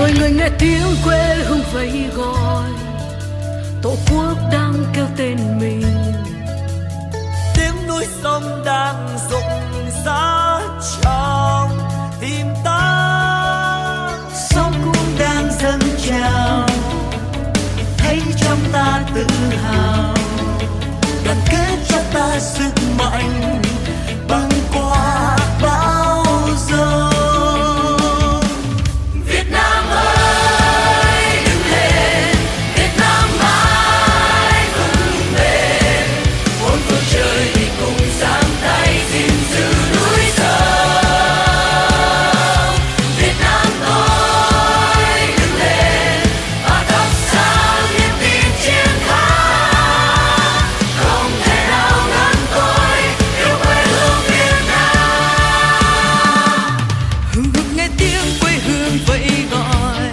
người người nghe tiếng quê hương vẫy gọi. Tổ quốc đang kêu tên mình. Tiếng núi sông đang rộn rã trong tim ta sông cũng đang dâng trào. Thấy trong ta tự hào. Đoàn kết cho ta sự tiếng quê hương vẫy gọi.